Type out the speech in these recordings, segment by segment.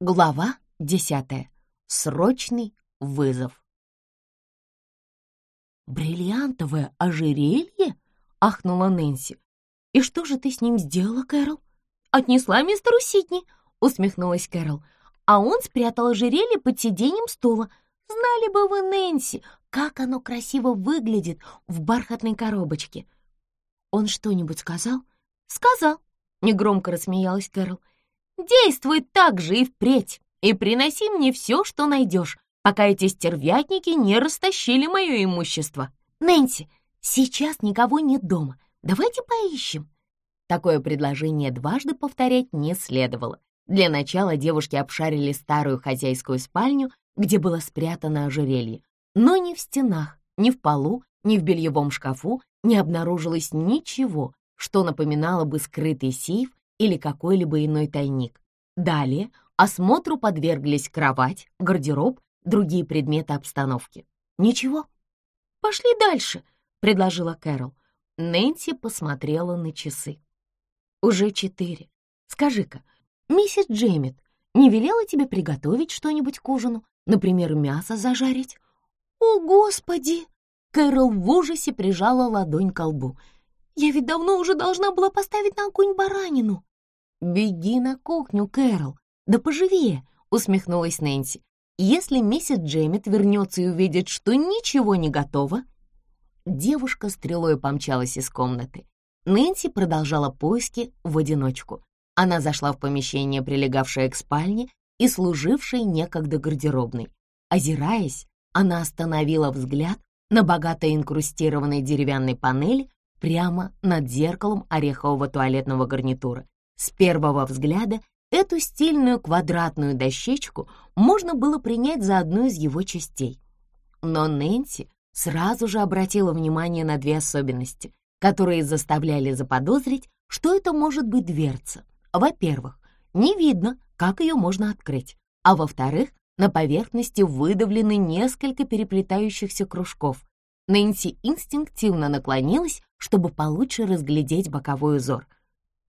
Глава десятая. Срочный вызов. «Бриллиантовое ожерелье?» — ахнула Нэнси. «И что же ты с ним сделала, Кэрол?» «Отнесла мистеру Сидни», — усмехнулась Кэрол. «А он спрятал ожерелье под сиденьем стула. Знали бы вы, Нэнси, как оно красиво выглядит в бархатной коробочке». «Он что-нибудь сказал?» «Сказал», — негромко рассмеялась Кэрол. Действуй так же и впредь, и приноси мне все, что найдешь, пока эти стервятники не растащили мое имущество. Нэнси, сейчас никого нет дома, давайте поищем». Такое предложение дважды повторять не следовало. Для начала девушки обшарили старую хозяйскую спальню, где было спрятано ожерелье. Но ни в стенах, ни в полу, ни в бельевом шкафу не обнаружилось ничего, что напоминало бы скрытый сейф или какой-либо иной тайник. Далее осмотру подверглись кровать, гардероб, другие предметы обстановки. Ничего. «Пошли дальше», — предложила Кэрол. Нэнси посмотрела на часы. «Уже четыре. Скажи-ка, миссис Джеймит не велела тебе приготовить что-нибудь к ужину? Например, мясо зажарить?» «О, Господи!» Кэрол в ужасе прижала ладонь к лбу. «Я ведь давно уже должна была поставить на огонь баранину». «Беги на кухню, Кэрол, да поживее!» — усмехнулась Нэнси. «Если миссис Джеймит вернется и увидит, что ничего не готово...» Девушка стрелой помчалась из комнаты. Нэнси продолжала поиски в одиночку. Она зашла в помещение, прилегавшее к спальне и служившее некогда гардеробной. Озираясь, она остановила взгляд на богато инкрустированной деревянной панели прямо над зеркалом орехового туалетного гарнитура. С первого взгляда эту стильную квадратную дощечку можно было принять за одну из его частей. Но Нэнси сразу же обратила внимание на две особенности, которые заставляли заподозрить, что это может быть дверца. Во-первых, не видно, как ее можно открыть, а во-вторых, на поверхности выдавлены несколько переплетающихся кружков. Нэнси инстинктивно наклонилась, чтобы получше разглядеть боковой узор.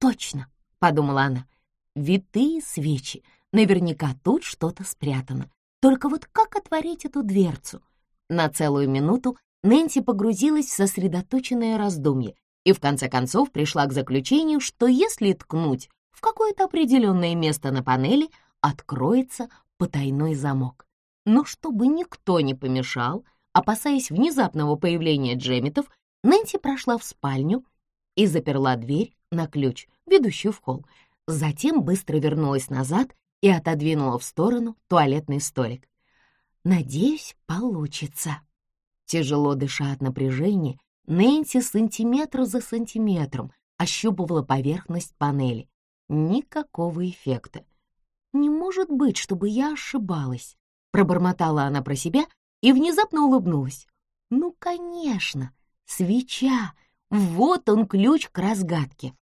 Точно, — подумала она. «Витые свечи. Наверняка тут что-то спрятано. Только вот как отворить эту дверцу?» На целую минуту Нэнси погрузилась в сосредоточенное раздумье и в конце концов пришла к заключению, что если ткнуть в какое-то определенное место на панели, откроется потайной замок. Но чтобы никто не помешал, опасаясь внезапного появления джемитов, Нэнси прошла в спальню и заперла дверь на ключ, ведущую в холл. Затем быстро вернулась назад и отодвинула в сторону туалетный столик. «Надеюсь, получится». Тяжело дыша от напряжения, Нэнси сантиметр за сантиметром ощупывала поверхность панели. Никакого эффекта. «Не может быть, чтобы я ошибалась», — пробормотала она про себя и внезапно улыбнулась. «Ну, конечно, свеча, вот он ключ к разгадке.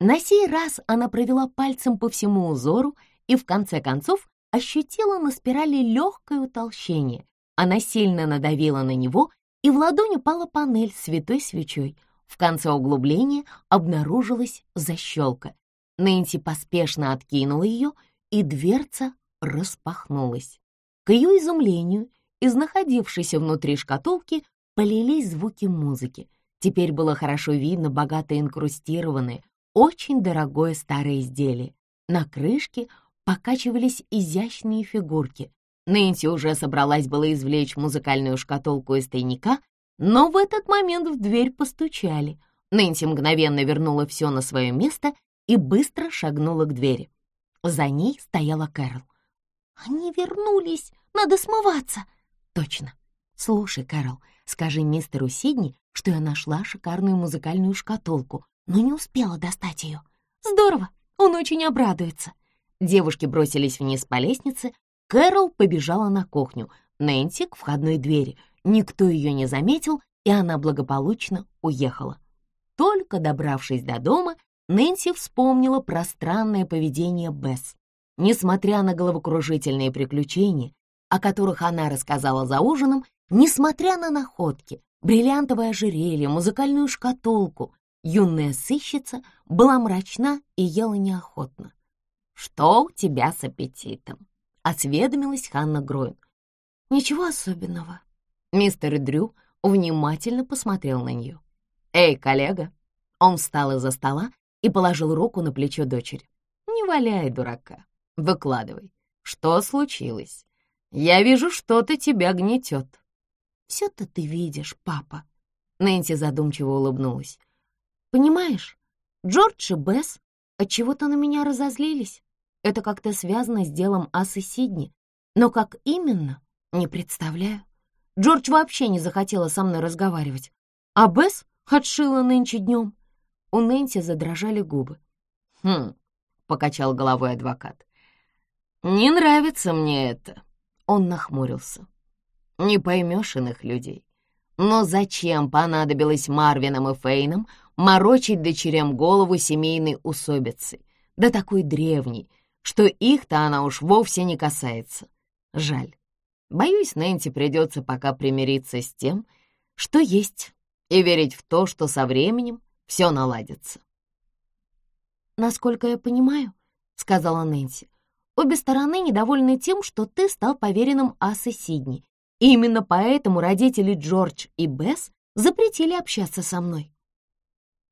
На сей раз она провела пальцем по всему узору и в конце концов ощутила на спирали легкое утолщение. Она сильно надавила на него, и в ладонь упала панель с святой свечой. В конце углубления обнаружилась защелка. Нэнси поспешно откинула ее, и дверца распахнулась. К ее изумлению из находившейся внутри шкатулки полились звуки музыки. Теперь было хорошо видно богато инкрустированное, очень дорогое старое изделие. На крышке покачивались изящные фигурки. Нэнси уже собралась было извлечь музыкальную шкатулку из тайника, но в этот момент в дверь постучали. Нэнси мгновенно вернула все на свое место и быстро шагнула к двери. За ней стояла Кэрол. «Они вернулись! Надо смываться!» «Точно! Слушай, Кэрол, скажи мистеру Сидни, что я нашла шикарную музыкальную шкатулку, но не успела достать ее. Здорово, он очень обрадуется. Девушки бросились вниз по лестнице, Кэрол побежала на кухню, Нэнси к входной двери. Никто ее не заметил, и она благополучно уехала. Только добравшись до дома, Нэнси вспомнила про странное поведение Бесс. Несмотря на головокружительные приключения, о которых она рассказала за ужином, несмотря на находки, бриллиантовое ожерелье, музыкальную шкатулку. Юная сыщица была мрачна и ела неохотно. что у тебя с аппетитом?» — осведомилась Ханна Гроин. «Ничего особенного». Мистер Дрю внимательно посмотрел на нее. «Эй, коллега!» Он встал из-за стола и положил руку на плечо дочери. «Не валяй, дурака. Выкладывай. Что случилось? Я вижу, что-то тебя гнетет». «Все-то ты видишь, папа», — Нэнси задумчиво улыбнулась. «Понимаешь, Джордж и Бесс отчего-то на меня разозлились. Это как-то связано с делом Асы Сидни, но как именно, не представляю. Джордж вообще не захотела со мной разговаривать, а Бесс отшила нынче днем. У Нэнси задрожали губы. «Хм», — покачал головой адвокат. «Не нравится мне это», — он нахмурился. «Не поймешь иных людей. Но зачем понадобилось Марвинам и Фейнам морочить дочерям голову семейной усобицы, да такой древней, что их-то она уж вовсе не касается? Жаль. Боюсь, Нэнси придется пока примириться с тем, что есть, и верить в то, что со временем все наладится. «Насколько я понимаю, — сказала Нэнси, — обе стороны недовольны тем, что ты стал поверенным Асы Сидни, и именно поэтому родители Джордж и Бесс запретили общаться со мной».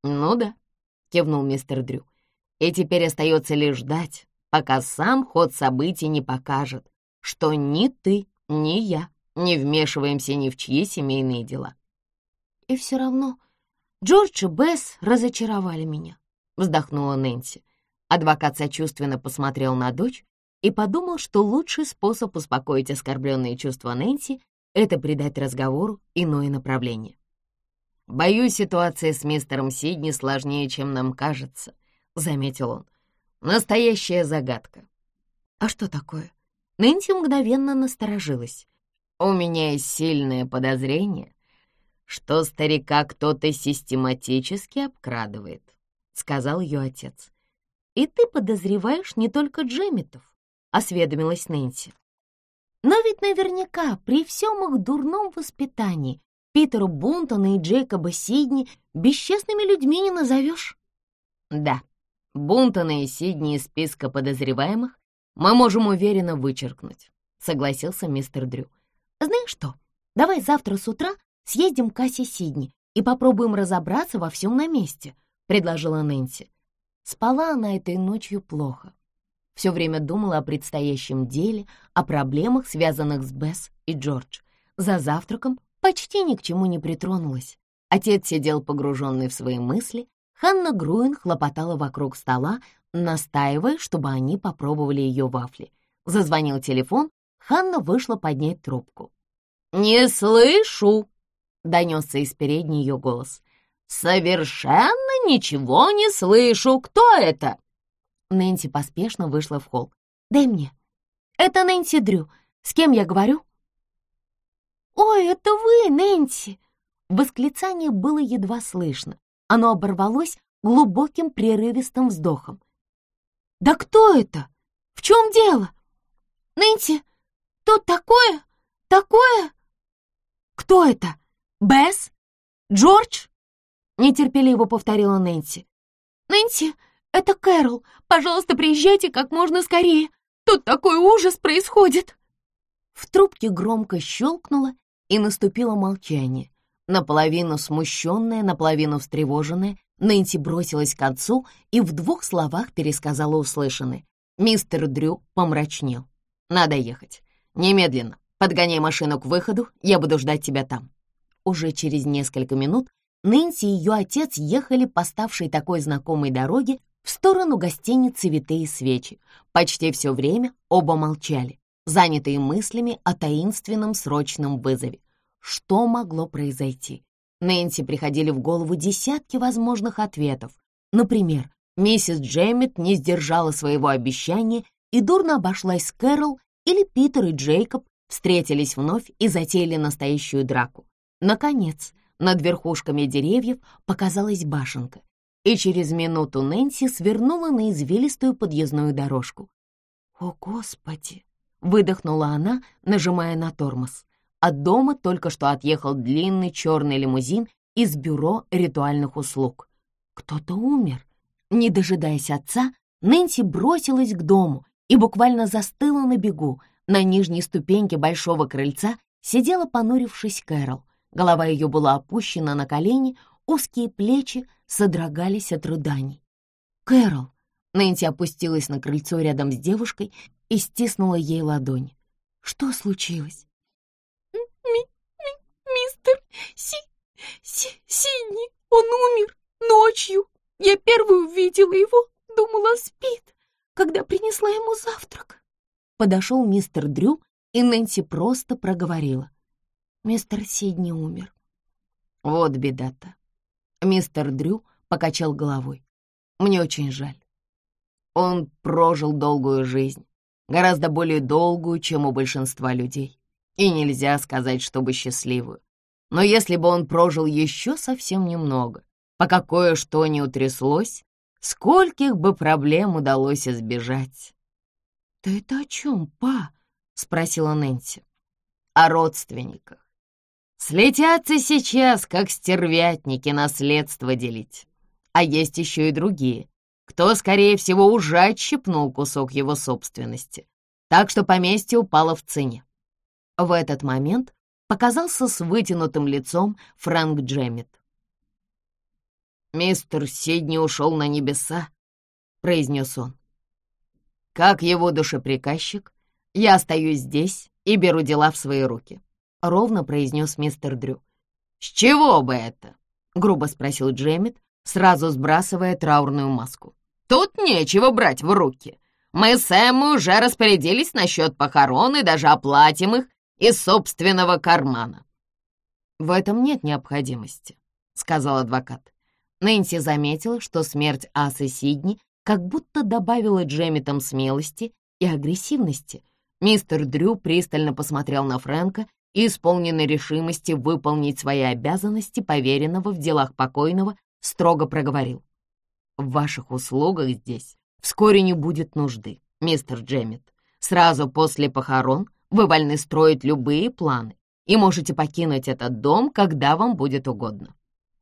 «Ну да», — кивнул мистер Дрю, — «и теперь остается лишь ждать, пока сам ход событий не покажет, что ни ты, ни я не вмешиваемся ни в чьи семейные дела. И все равно Джордж и Бесс разочаровали меня, вздохнула Нэнси. Адвокат сочувственно посмотрел на дочь и подумал, что лучший способ успокоить оскорбленные чувства Нэнси — это придать разговору иное направление. «Боюсь, ситуация с мистером Сидни сложнее, чем нам кажется», — заметил он. «Настоящая загадка». «А что такое?» Нэнси мгновенно насторожилась. «У меня есть сильное подозрение, что старика кто-то систематически обкрадывает», — сказал ее отец. «И ты подозреваешь не только Джемитов», — осведомилась Нэнси. «Но ведь наверняка при всем их дурном воспитании Питера Бунтона и Джейкоба Сидни бесчестными людьми не назовешь». «Да, Бунтона и Сидни из списка подозреваемых мы можем уверенно вычеркнуть», — согласился мистер Дрю. «Знаешь что, давай завтра с утра съездим к кассе Сидни и попробуем разобраться во всем на месте», — предложила Нэнси. Спала она этой ночью плохо. Все время думала о предстоящем деле, о проблемах, связанных с Бесс и Джордж. За завтраком почти ни к чему не притронулась. Отец сидел погруженный в свои мысли, Ханна Груин хлопотала вокруг стола, настаивая, чтобы они попробовали ее вафли. Зазвонил телефон, Ханна вышла поднять трубку. «Не слышу!» — донесся из передней ее голос. «Совершенно ничего не слышу! Кто это?» Нэнси поспешно вышла в холл. «Дай мне. Это Нэнси Дрю. С кем я говорю?» «Ой, это вы, Нэнси!» Восклицание было едва слышно. Оно оборвалось глубоким прерывистым вздохом. «Да кто это? В чем дело? Нэнси, тут такое, такое...» «Кто это? Бесс? Джордж?» Нетерпеливо повторила Нэнси. «Нэнси, это Кэрол. Пожалуйста, приезжайте как можно скорее. Тут такой ужас происходит!» В трубке громко щелкнуло, и наступило молчание. Наполовину смущенная, наполовину встревоженная, Нэнси бросилась к отцу и в двух словах пересказала услышанное. Мистер Дрю помрачнел. «Надо ехать. Немедленно. Подгоняй машину к выходу, я буду ждать тебя там». Уже через несколько минут Нэнси и ее отец ехали по ставшей такой знакомой дороге в сторону гостиницы «Витые свечи». Почти все время оба молчали, занятые мыслями о таинственном срочном вызове. Что могло произойти? Нэнси приходили в голову десятки возможных ответов. Например, миссис Джеммит не сдержала своего обещания и дурно обошлась Кэрол, или Питер и Джейкоб встретились вновь и затеяли настоящую драку. Наконец, над верхушками деревьев показалась башенка, и через минуту Нэнси свернула на извилистую подъездную дорожку. «О, Господи!» — выдохнула она, нажимая на тормоз. От дома только что отъехал длинный черный лимузин из бюро ритуальных услуг. Кто-то умер. Не дожидаясь отца, Нэнси бросилась к дому и буквально застыла на бегу. На нижней ступеньке большого крыльца сидела, понурившись, Кэрол. Голова ее была опущена на колени, узкие плечи содрогались от рыданий. «Кэрол!» Нэнси опустилась на крыльцо рядом с девушкой и стиснула ей ладонь. «Что случилось?» ми ми «Мистер Си... Си... Сидни, он умер ночью. Я первую увидела его, думала, спит, когда принесла ему завтрак». Подошел мистер Дрю, и Нэнси просто проговорила. «Мистер Сидни умер». «Вот беда-то». Мистер Дрю покачал головой. «Мне очень жаль. Он прожил долгую жизнь, гораздо более долгую, чем у большинства людей. И нельзя сказать, чтобы счастливую. Но если бы он прожил еще совсем немного, пока кое-что не утряслось, скольких бы проблем удалось избежать. «Ты это о чем, па?» — спросила Нэнси. «О родственниках. Слетятся сейчас, как стервятники, наследство делить. А есть еще и другие, кто, скорее всего, уже отщипнул кусок его собственности, так что поместье упало в цене. В этот момент показался с вытянутым лицом Фрэнк Джеммит. «Мистер Сидни ушел на небеса», — произнес он. «Как его душеприказчик, я остаюсь здесь и беру дела в свои руки», — ровно произнес мистер Дрю. «С чего бы это?» — грубо спросил Джеммит, сразу сбрасывая траурную маску. Тут нечего брать в руки. Мы с Эммой уже распорядились насчет похорон и даже оплатим их из собственного кармана». «В этом нет необходимости», — сказал адвокат. Нэнси заметила, что смерть Асы Сидни как будто добавила Джемитам смелости и агрессивности. Мистер Дрю пристально посмотрел на Фрэнка и, исполненной решимости выполнить свои обязанности поверенного в делах покойного, строго проговорил. В ваших услугах здесь вскоре не будет нужды, мистер Джеммит. Сразу после похорон вы вольны строить любые планы и можете покинуть этот дом, когда вам будет угодно».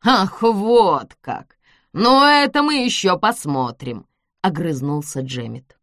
«Ах, вот как! Ну, это мы еще посмотрим», — огрызнулся Джеммит.